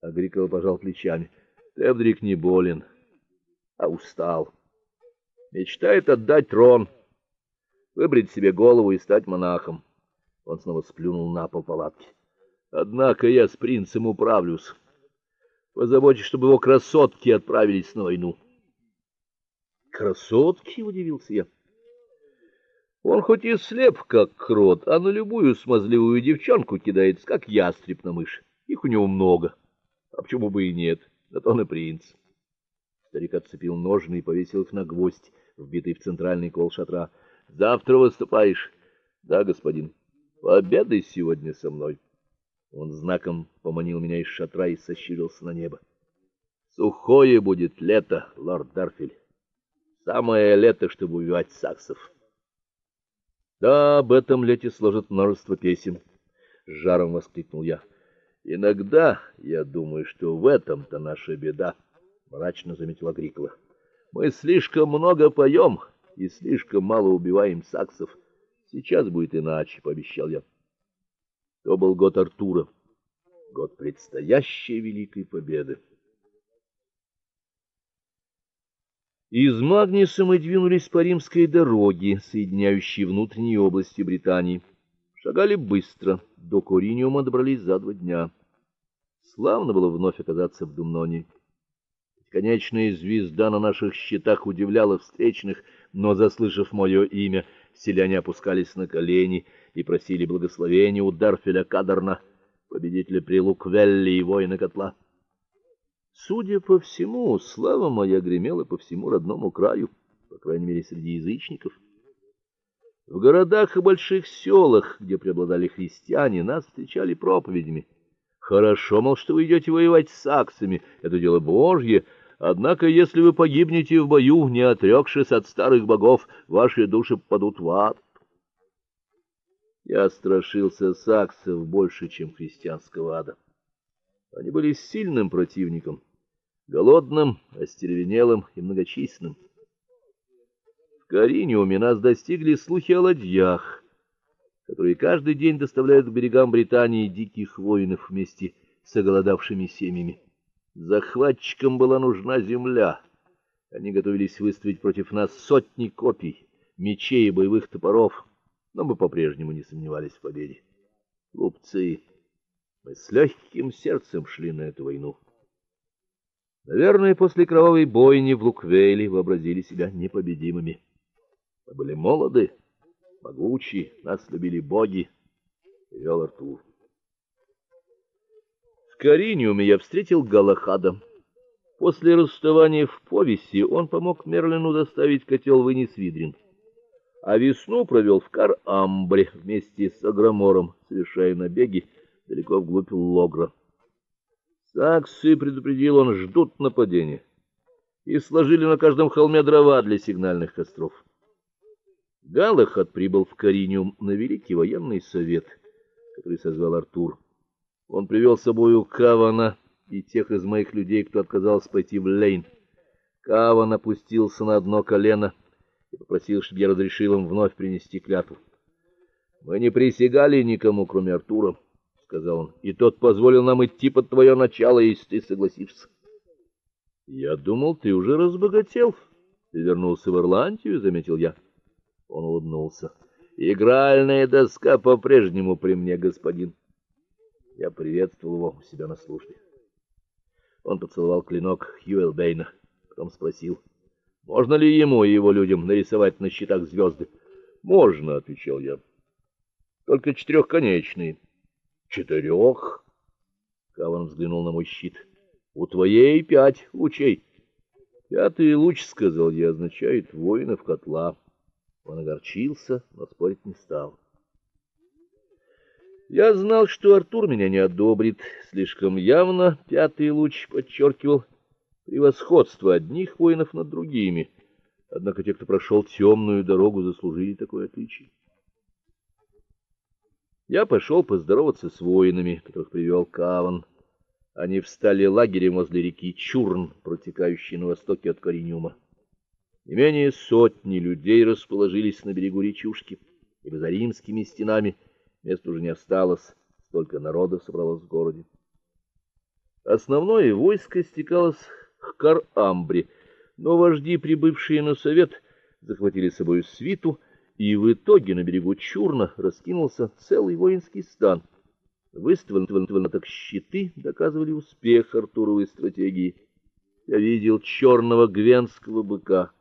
Агрикола пожал плечами. Тевдрик не болен, а устал. Мечтает отдать трон, выбрить себе голову и стать монахом. Он снова сплюнул на пол палатки. Однако я с принцем управлюсь. Позаботьтесь, чтобы его красотки отправились на войну. Красотки, удивился я. Он хоть и слеп, как крот, а на любую смазливую девчонку кидается, как ястреб на мышь. Их у него много. А почему бы и нет? Зато он и принц. Старик отцепил ножны и повесил их на гвоздь, вбитый в центральный кол шатра. Завтра выступаешь? Да, господин. Пообедай сегодня со мной. Он знаком поманил меня из шатра и сощурился на небо. Сухое будет лето, лорд Дарфиль. Самое лето, чтобы убивать саксов. Да, об этом лете сложат множество песен, с жаром воскликнул я. Иногда я думаю, что в этом-то наша беда, мрачно заметила Грикла. Мы слишком много поем и слишком мало убиваем саксов. Сейчас будет иначе, пообещал я. То был год Артура, год предстоящей великой победы. Из Магниса мы двинулись по римской дороге, соединяющей внутренние области Британии. Шагали быстро, до Кориниума добрались за два дня. Славно было вновь оказаться в Думноне. Конечная звезда на наших щитах удивляла встречных, но заслышав мое имя, селяне опускались на колени и просили благословения у Дарфеля Кадарна, победителя при Луквелле и воина котла. Судя по всему, слава моя гремела по всему родному краю, по крайней мере, среди язычников. В городах и больших селах, где преобладали христиане, нас встречали проповедями. Хорошо, мол, что вы идете воевать с саксами, это дело Божье, однако если вы погибнете в бою, не отрекшись от старых богов, ваши души попадут в ад. Я страшился саксов больше, чем христианского ада. Они были сильным противником голодным, остервенелым и многочисленным. В Кариниуме нас достигли слухи о ладьях, которые каждый день доставляют к берегам Британии диких воинов вместе с оголодавшими семьями. Захватчикам была нужна земля. Они готовились выставить против нас сотни копий, мечей и боевых топоров, но мы по-прежнему не сомневались в победе. Глупцы, мы с легким сердцем шли на эту войну. Наверное, после кровавой бойни в Луквейле вообразили себя непобедимыми. Мы были молоды, могучи, нас любили боги, вел Артур. В Кариниуме я встретил Галахада. После расставания в повеси он помог Мерлину доставить котел в Инисвидрин, а весну провел в Кар-Амбре вместе с Агромором, совершая набеги далеко вглубь Логра. Саксы, предупредил он, ждут нападения. И сложили на каждом холме дрова для сигнальных костров. Галахад прибыл в Кариниум на великий военный совет, который созвал Артур. Он привел с собою Кавана и тех из моих людей, кто отказался пойти в Лейн. Каван опустился на одно колено и попросил, чтобы я разрешил им вновь принести клятву. Мы не присягали никому, кроме Артура сказал он. И тот позволил нам идти под твое начало, если ты согласишься. Я думал, ты уже разбогател. Ты вернулся в Ирландию, заметил я. Он улыбнулся. Игральная доска по-прежнему при мне, господин. Я приветствовал его у себя на службе. Он поцеловал клинок Хьюэлбейна, потом спросил: "Можно ли ему и его людям нарисовать на щитах звезды?» "Можно", отвечал я. "Только четырехконечные. Четырех. Каван взглянул на мой щит. У твоей пять лучей. Пятый луч, сказал я, означает воинов котла. Он огорчился, но спорить не стал. Я знал, что Артур меня не одобрит, слишком явно пятый луч подчеркивал превосходство одних воинов над другими. Однако те, кто прошел темную дорогу, заслужили такое отличие. Я пошел поздороваться с воинами, которых привел Каван. Они встали лагерем возле реки Чурн, протекающей на востоке от Кориниума. Не менее сотни людей расположились на берегу речушки, ибо за римскими стенами места уже не осталось, столько народа собралось в городе. Основное войско стекалось к Кар-Амбре, но вожди, прибывшие на совет, захватили с собой свиту, и в итоге на берегу Чурна раскинулся целый воинский стан. Выставленные так щиты доказывали успех Артуровой стратегии. Я видел черного гвенского быка,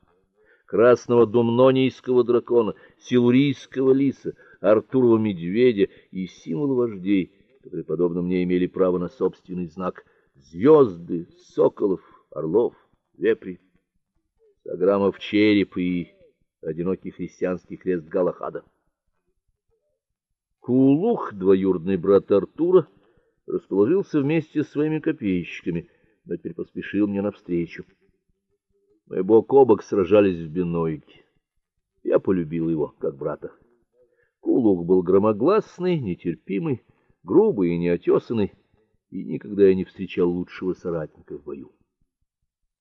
красного думнонийского дракона, силурийского лиса, Артурова медведя и символы вождей, которые, подобно мне, имели право на собственный знак — звезды, соколов, орлов, вепри, саграмов череп и одинокий христианский крест Галахада. Кулух, двоюродный брат Артура, расположился вместе с своими копейщиками, но теперь поспешил мне навстречу. Мы бок о бок сражались в Бенойке. Я полюбил его, как брата. Кулух был громогласный, нетерпимый, грубый и неотесанный, и никогда я не встречал лучшего соратника в бою.